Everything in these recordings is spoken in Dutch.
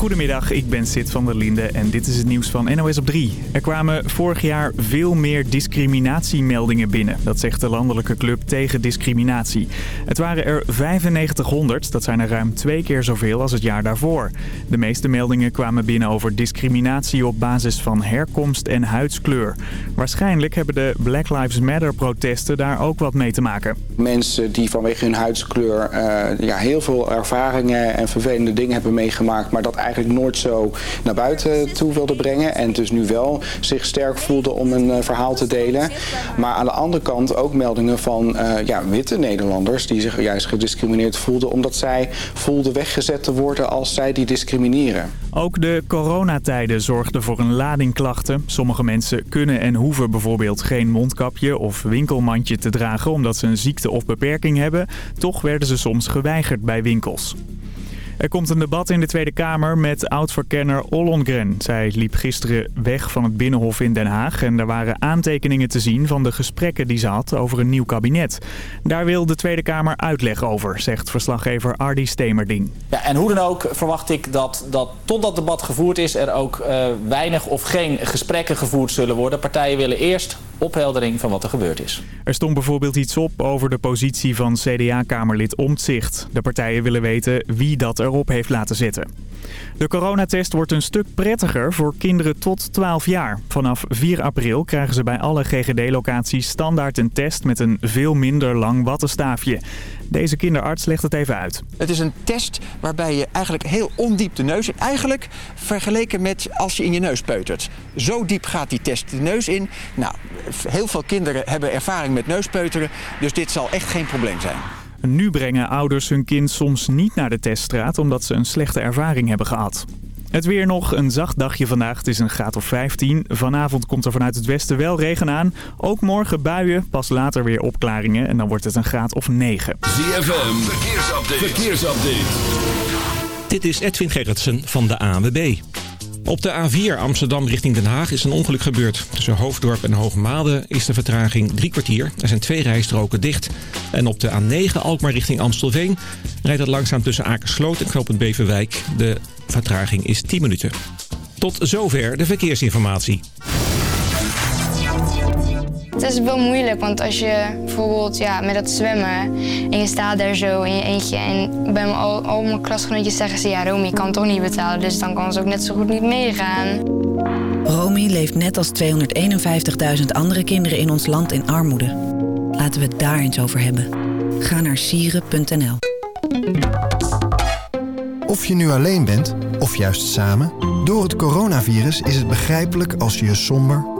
Goedemiddag, ik ben Sid van der Linde en dit is het nieuws van NOS op 3. Er kwamen vorig jaar veel meer discriminatiemeldingen binnen. Dat zegt de landelijke club tegen discriminatie. Het waren er 9500, dat zijn er ruim twee keer zoveel als het jaar daarvoor. De meeste meldingen kwamen binnen over discriminatie op basis van herkomst en huidskleur. Waarschijnlijk hebben de Black Lives Matter protesten daar ook wat mee te maken. Mensen die vanwege hun huidskleur uh, ja, heel veel ervaringen en vervelende dingen hebben meegemaakt... maar dat nooit zo naar buiten toe wilde brengen. En dus nu wel zich sterk voelde om een uh, verhaal te delen. Maar aan de andere kant ook meldingen van uh, ja, witte Nederlanders... die zich juist gediscrimineerd voelden omdat zij voelden weggezet te worden als zij die discrimineren. Ook de coronatijden zorgden voor een lading klachten. Sommige mensen kunnen en hoeven bijvoorbeeld geen mondkapje of winkelmandje te dragen... omdat ze een ziekte of beperking hebben. Toch werden ze soms geweigerd bij winkels. Er komt een debat in de Tweede Kamer met oud-verkenner Ollongren. Zij liep gisteren weg van het Binnenhof in Den Haag... en er waren aantekeningen te zien van de gesprekken die ze had over een nieuw kabinet. Daar wil de Tweede Kamer uitleg over, zegt verslaggever Ardi Stemerding. Ja, en hoe dan ook verwacht ik dat, dat tot dat debat gevoerd is... er ook uh, weinig of geen gesprekken gevoerd zullen worden. Partijen willen eerst opheldering van wat er gebeurd is. Er stond bijvoorbeeld iets op over de positie van CDA-kamerlid Omtzigt. De partijen willen weten wie dat heeft laten zitten. De coronatest wordt een stuk prettiger voor kinderen tot 12 jaar. Vanaf 4 april krijgen ze bij alle GGD-locaties standaard een test met een veel minder lang wattenstaafje. Deze kinderarts legt het even uit. Het is een test waarbij je eigenlijk heel ondiep de neus in... Eigenlijk vergeleken met als je in je neus peutert. Zo diep gaat die test de neus in. Nou, heel veel kinderen hebben ervaring met neuspeuteren. Dus dit zal echt geen probleem zijn. Nu brengen ouders hun kind soms niet naar de teststraat omdat ze een slechte ervaring hebben gehad. Het weer nog, een zacht dagje vandaag. Het is een graad of 15. Vanavond komt er vanuit het westen wel regen aan. Ook morgen buien, pas later weer opklaringen. En dan wordt het een graad of 9. ZFM, verkeersupdate. verkeersupdate. Dit is Edwin Gerritsen van de ANWB. Op de A4 Amsterdam richting Den Haag is een ongeluk gebeurd. Tussen Hoofddorp en Hoogmade is de vertraging drie kwartier. Er zijn twee rijstroken dicht. En op de A9 Alkmaar richting Amstelveen rijdt het langzaam tussen Akersloot en Knopend Beverwijk. De vertraging is 10 minuten. Tot zover de verkeersinformatie. Het is wel moeilijk, want als je bijvoorbeeld ja, met dat zwemmen en je staat daar zo in je eentje en bij al, al mijn klasgenootjes zeggen ze ja Romy kan toch niet betalen, dus dan kan ze ook net zo goed niet meegaan. Romy leeft net als 251.000 andere kinderen in ons land in armoede. Laten we het daar eens over hebben. Ga naar sieren.nl Of je nu alleen bent, of juist samen, door het coronavirus is het begrijpelijk als je je somber,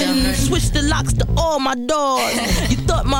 and switch the locks to all my doors.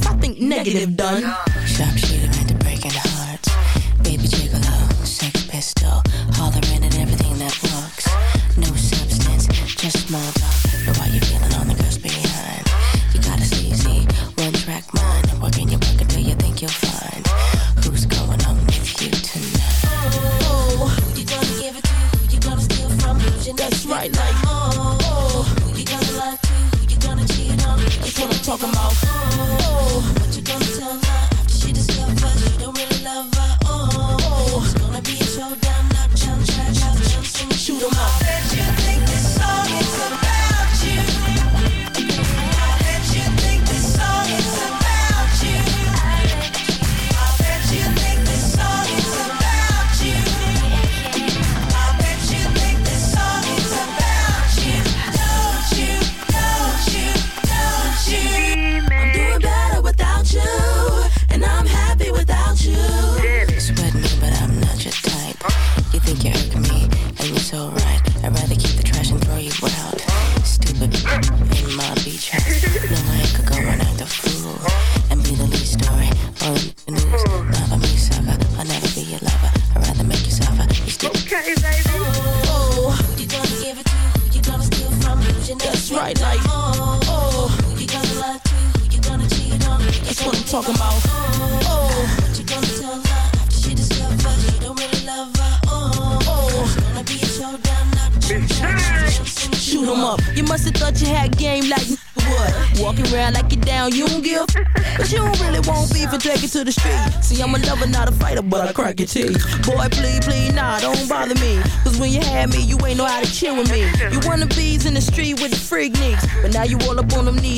if I think negative done. Sharp shooter meant to break it up.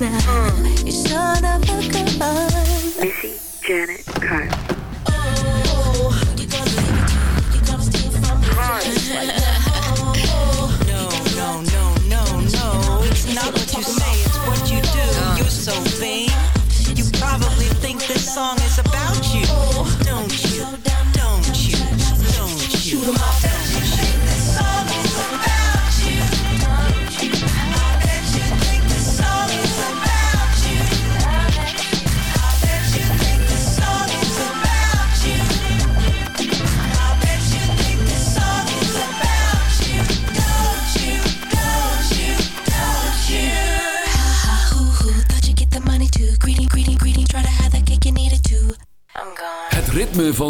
now.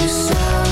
you sound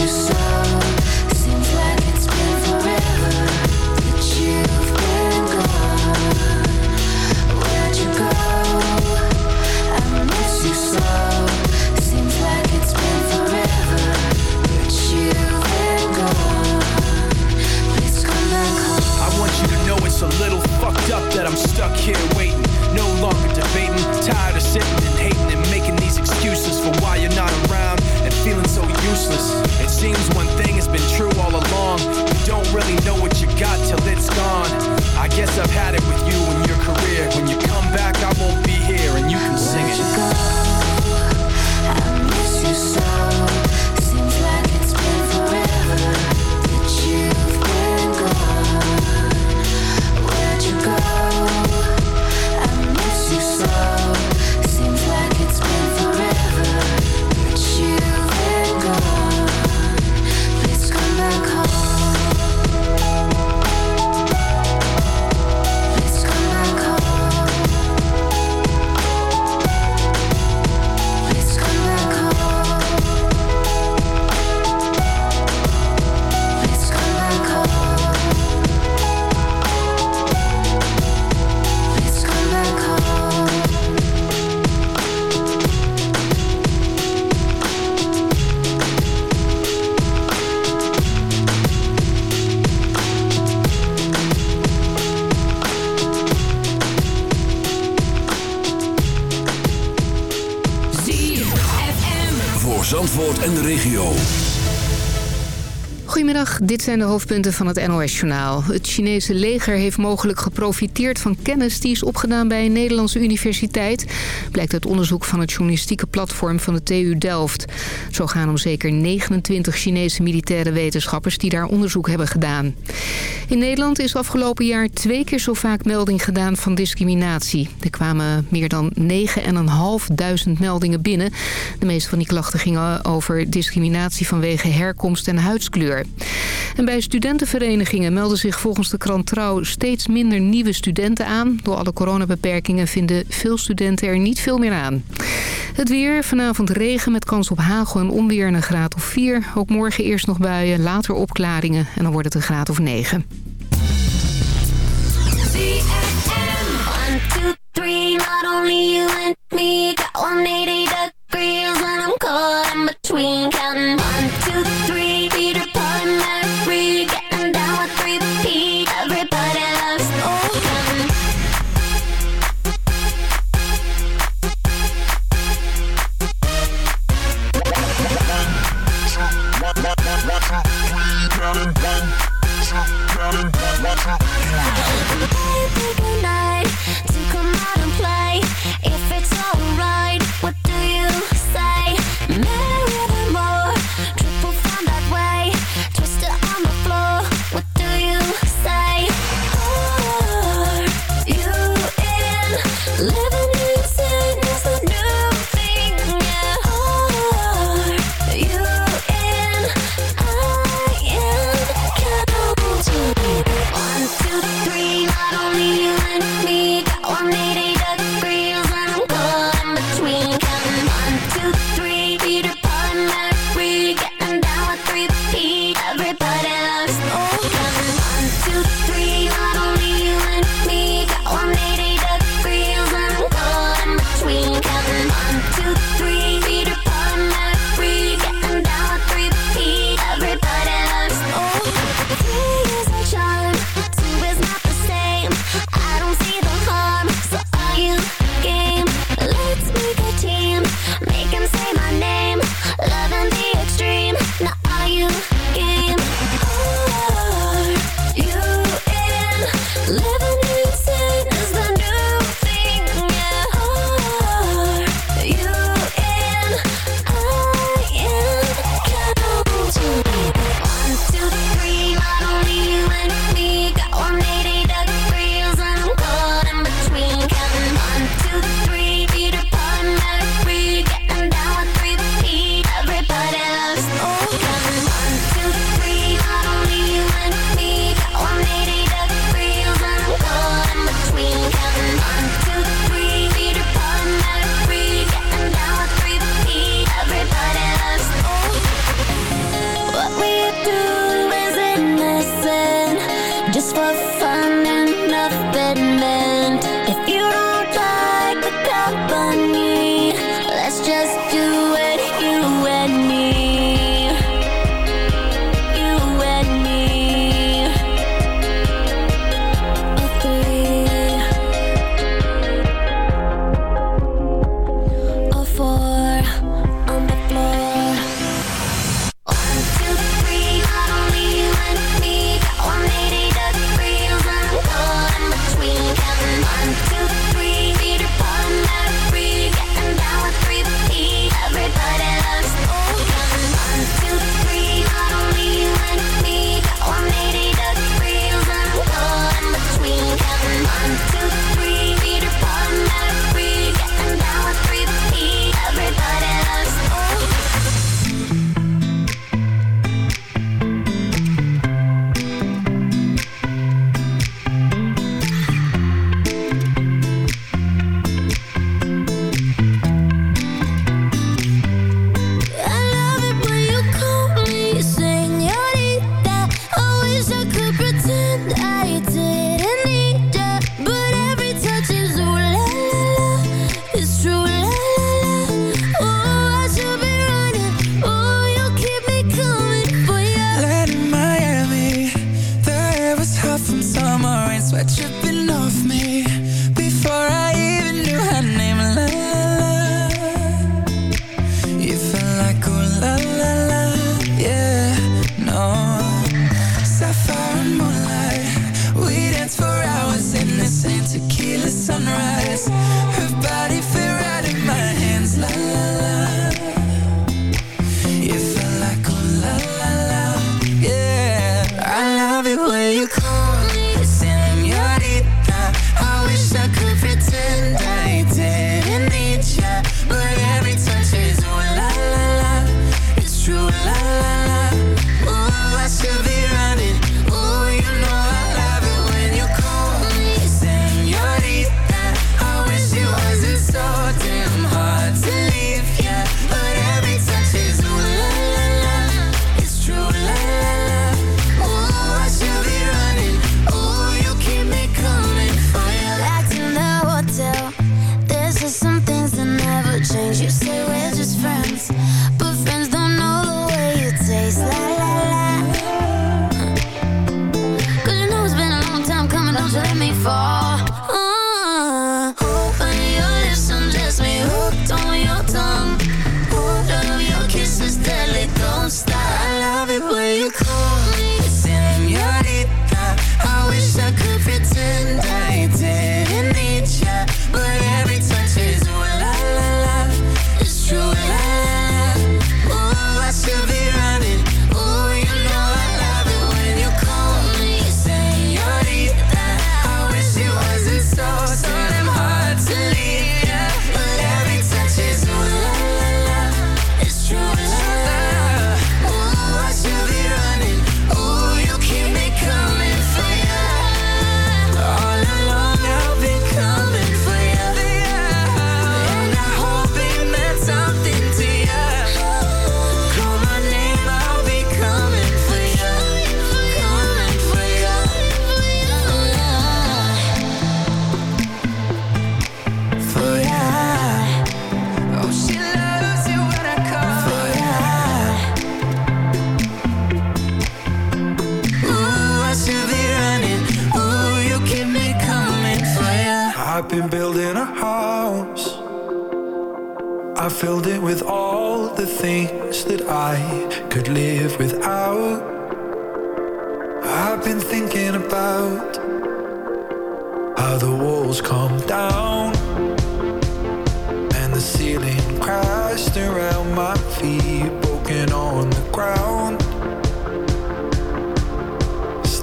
you so dit zijn de hoofdpunten van het NOS-journaal. Het Chinese leger heeft mogelijk geprofiteerd van kennis die is opgedaan bij een Nederlandse universiteit. Blijkt uit onderzoek van het journalistieke platform van de TU Delft. Zo gaan om zeker 29 Chinese militaire wetenschappers die daar onderzoek hebben gedaan. In Nederland is afgelopen jaar twee keer zo vaak melding gedaan van discriminatie. Er kwamen meer dan 9.500 meldingen binnen. De meeste van die klachten gingen over discriminatie vanwege herkomst en huidskleur. En bij studentenverenigingen melden zich volgens de krant Trouw steeds minder nieuwe studenten aan. Door alle coronabeperkingen vinden veel studenten er niet veel meer aan. Het weer, vanavond regen met kans op hagel en onweer en een graad of 4. Ook morgen eerst nog buien, later opklaringen en dan wordt het een graad of 9. Three, not only you and me. Got 180 degrees and I'm caught in between. Counting one, two, three, Peter Pan, Mary Getting down with three P Everybody loves oh Counting Counting, one, two, three, counting, one, two, counting. I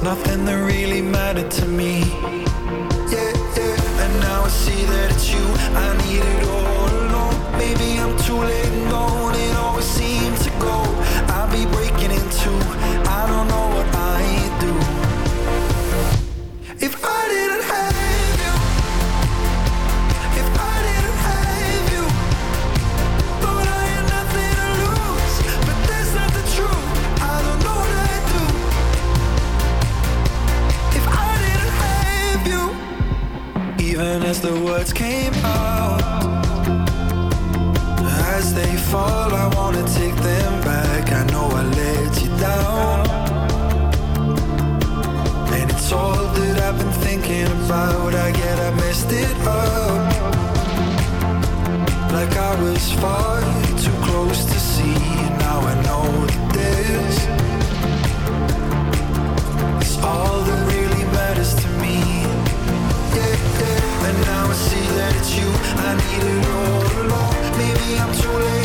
nothing that really mattered to me. Yeah, yeah. And now I see that it's you I needed all along. Maybe I'm too late and gone. It always seems to go. Fall, I wanna take them back. I know I let you down. And it's all that I've been thinking about. I get I messed it up. Like I was far too close to see. Now I know that this is all that really matters to me. Yeah, yeah. And now I see that it's you I needed all along. Maybe I'm too late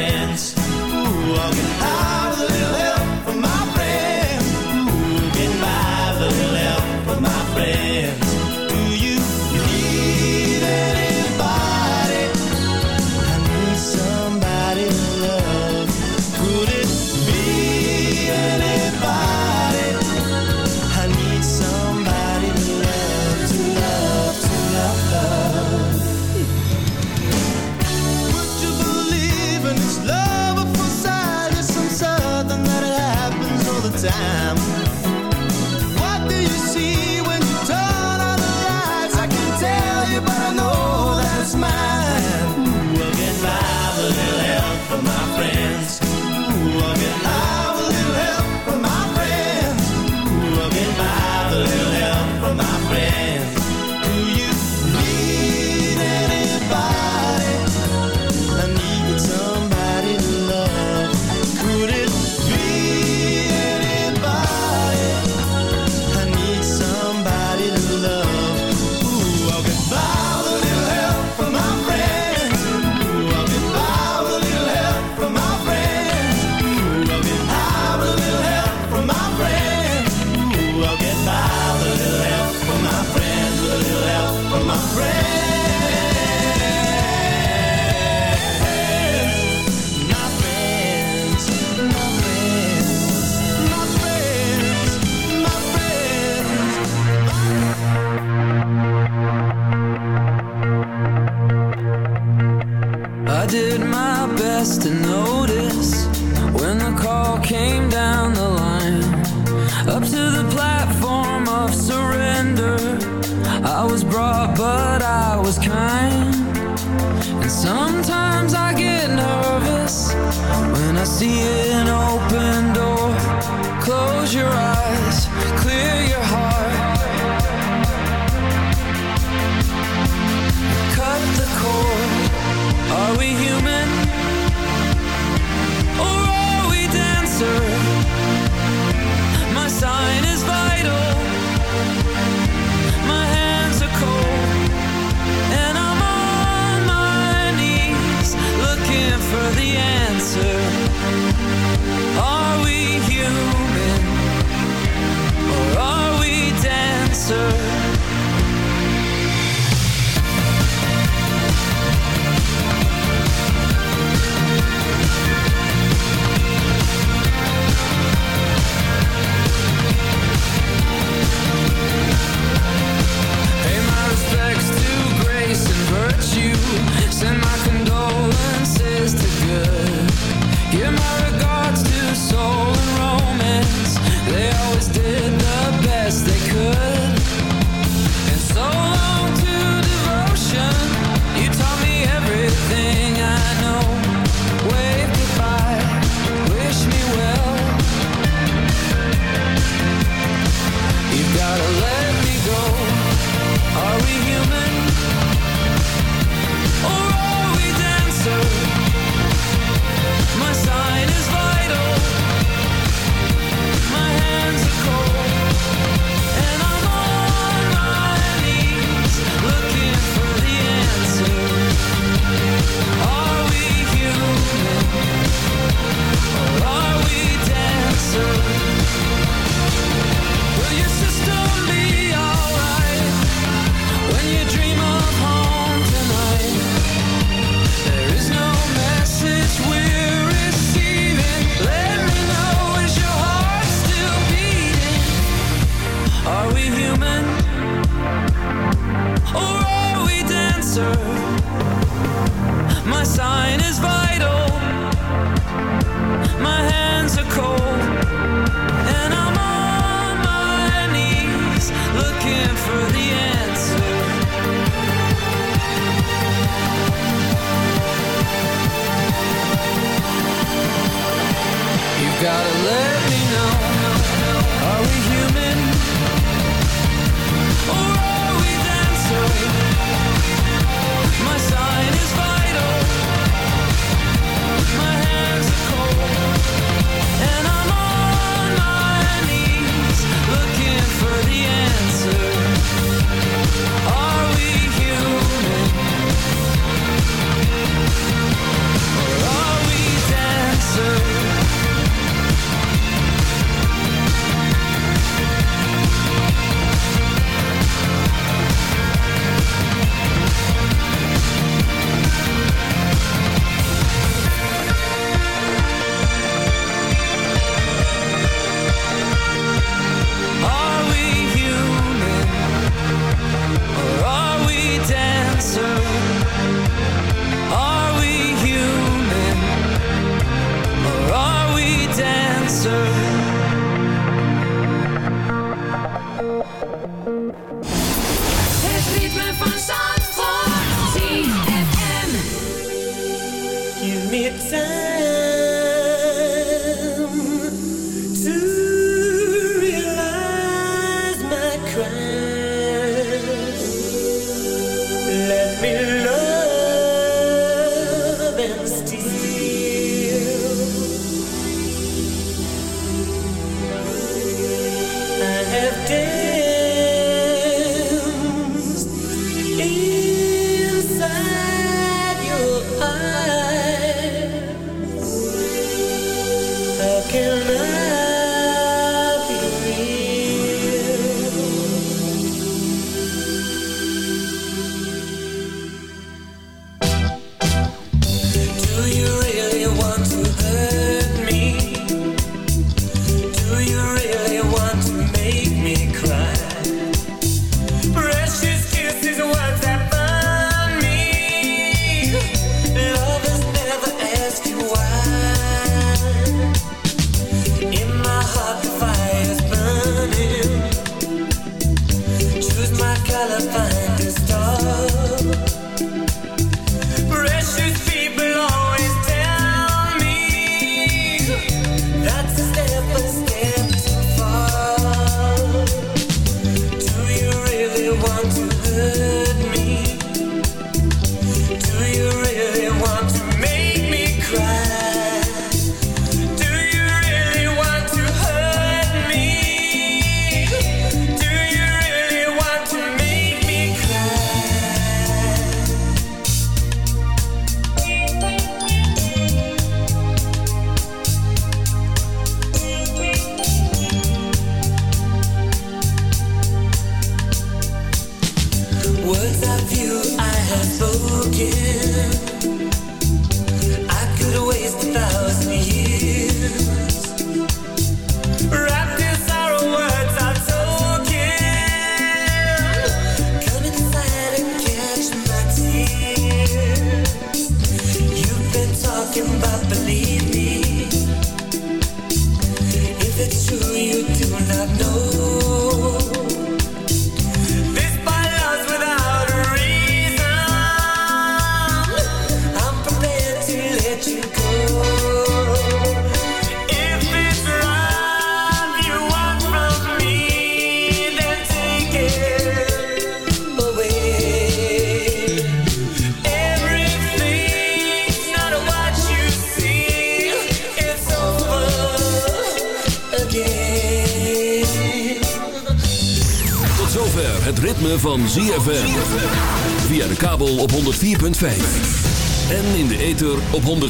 friends walking high.